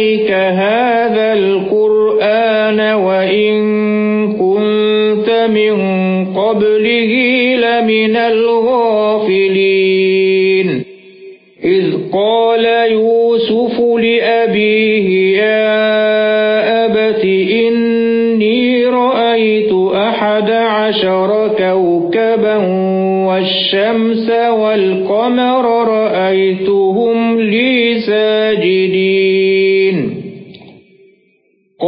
إليك هذا القرآن وإن كنت من قبله لمن الغافلين. إذ قال يوسف لأبيه يا أبت إني رأيت أحد عشر كوكبا والشمس والقمر رأيتهم لي ساجدين.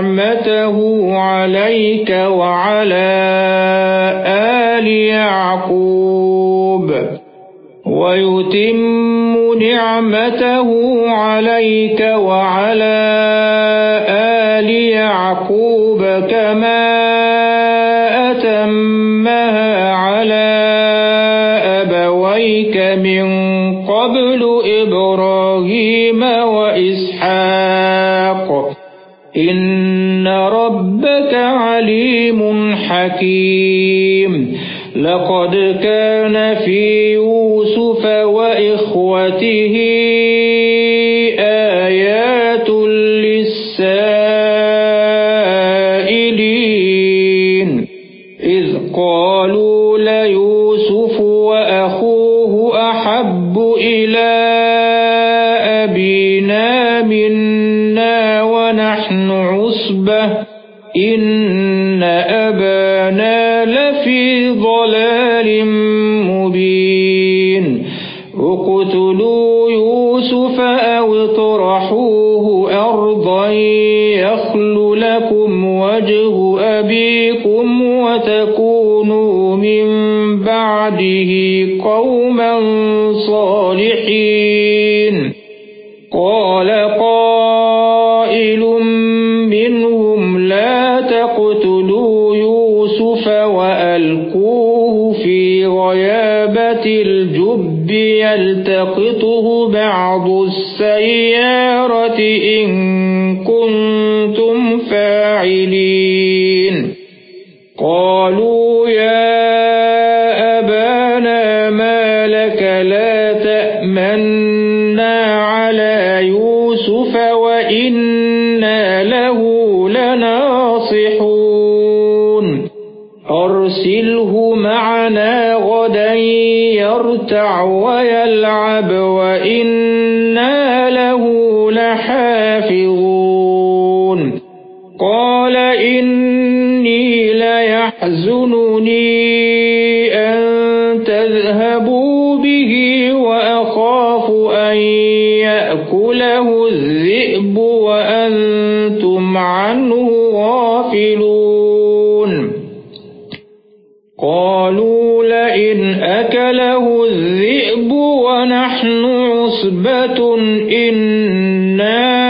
نعمته عليك وعلى آل يعقوب. ويتم نعمته عليك وعلى آل يعقوب كما حكيم لقد كان يلتقطه بعض السيارة إن كنتم فاعلين. قال إني ليحزنني أن تذهبوا به وأخاف أن يأكله الذئب وأنتم عنه غافلون. قالوا لئن أكله الذئب ونحن عصبة إنا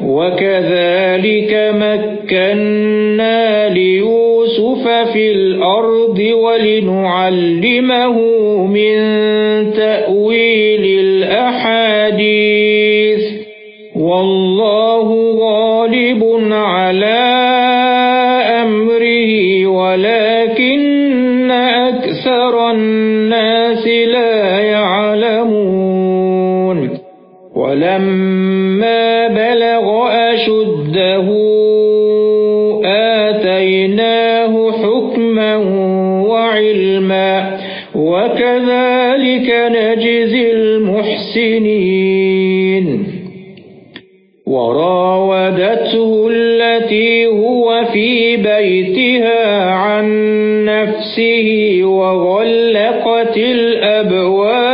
وَكَذَلِكَ مَكَّنَّا لِيُوسُفَ فِي الْأَرْضِ وَلِنُعَلِّمَهُ وَكَذَلِكَ نَجْزِي الْمُحْسِنِينَ. وَرَاوَدَتْهُ الَّتِي هُوَ فِي بَيْتِهَا عَن نَّفْسِهِ وَغَلَّقَتِ الْأَبْوَابَ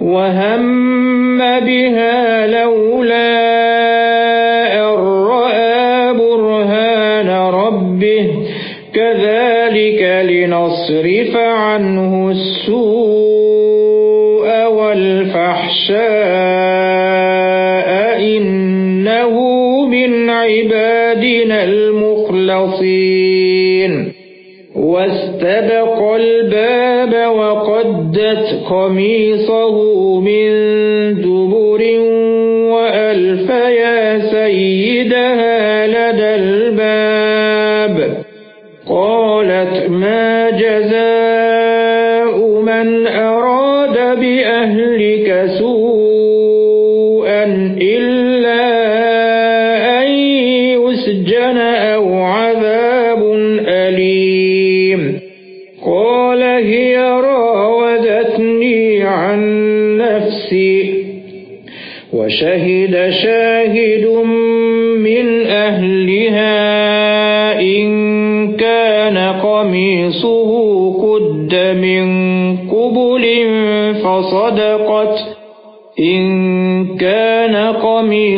وَهَمَّ بِهَا لَوْلَا أَن رَّأَىٰ بُرْهَانَ رَبِّهِ كَذَلِكَ لِنَصْرِفَ عَنْهُ السُّوءَ وَالْفَحْشَاءَ وَاسْتَبَقَ الْبَابَ وَقَدَّتْ قَمِيصَهُ مِنْ دُبُرٍ وَأَلْفَ يَا سَيِّدَهَا لَدَى الْبَابِ. قَالَتْ مَا جَزَاءُ مَنْ أَرَادَ بِأَهْلِكَ سُوءًا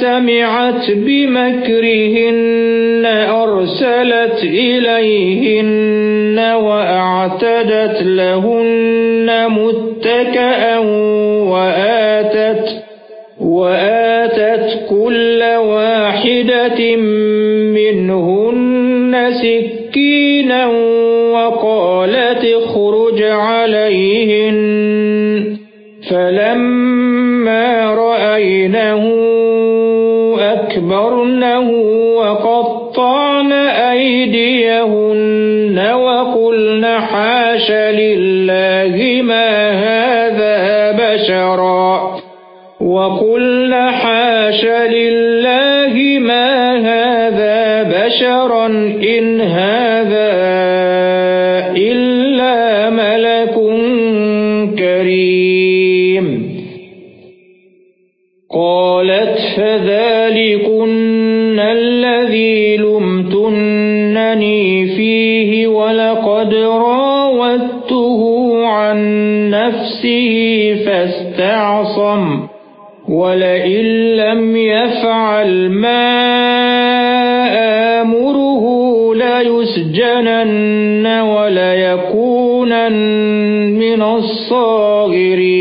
سمعت بمكرهن أرسلت إليهن وأعتدت لهن متكأا وآتت وآتت كل واحدة منهن سكينا وقالت اخرج عليهن أيديهن ولئن لم يفعل ما آمره ليسجنن وليكونن من الصاغرين.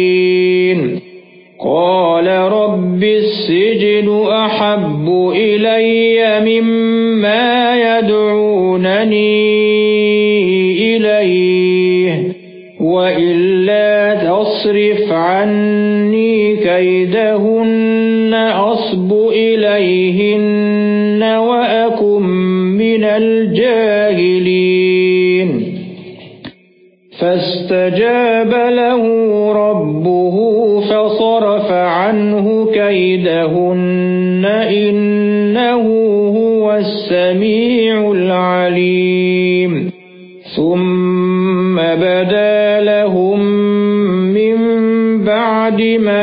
قال رب السجن أحب إلي مما فاستجاب له ربه فصرف عنه كيدهن إنه هو السميع العليم. ثم بدا لهم من بعد ما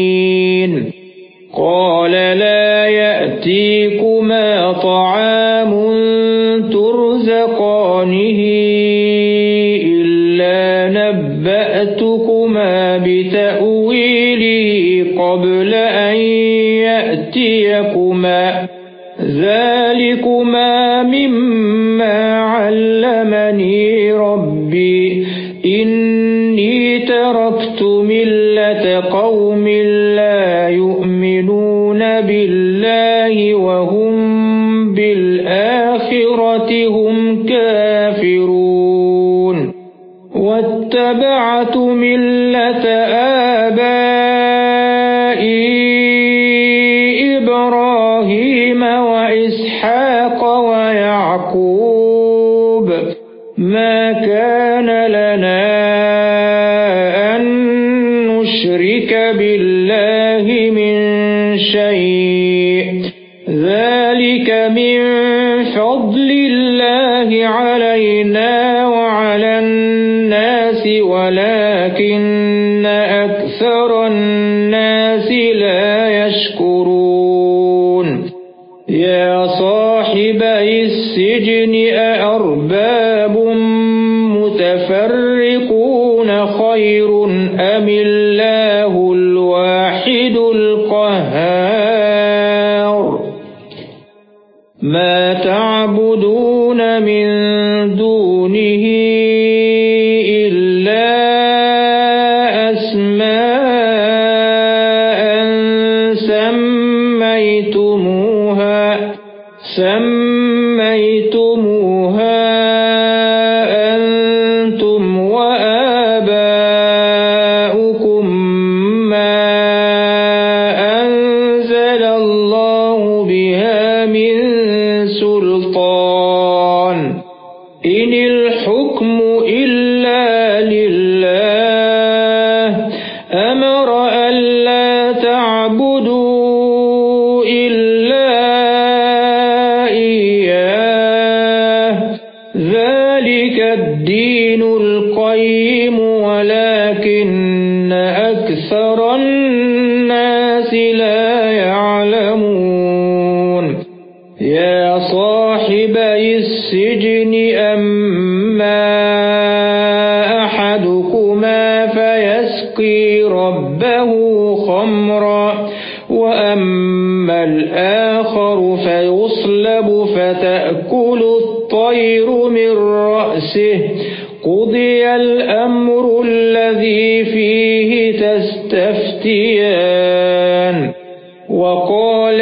واتبعت ملة آبائي إبراهيم وإسحاق ويعقوب ما الحكم إلا الآخر فيصلب فتأكل الطير من رأسه. قضي الأمر الذي فيه تستفتيان. وقال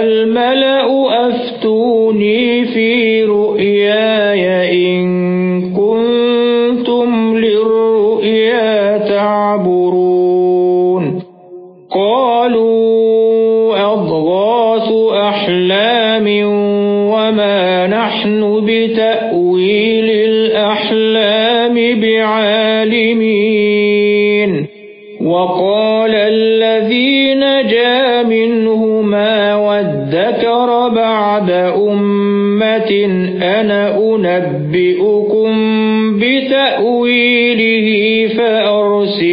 أيها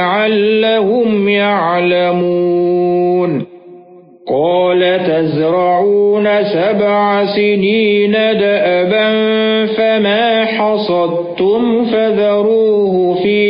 لعلهم يعلمون قال تزرعون سبع سنين دأبا فما حصدتم فذروه في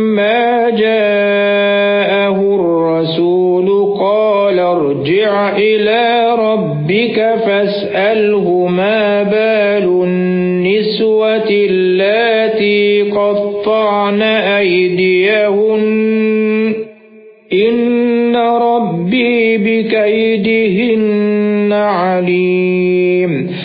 بل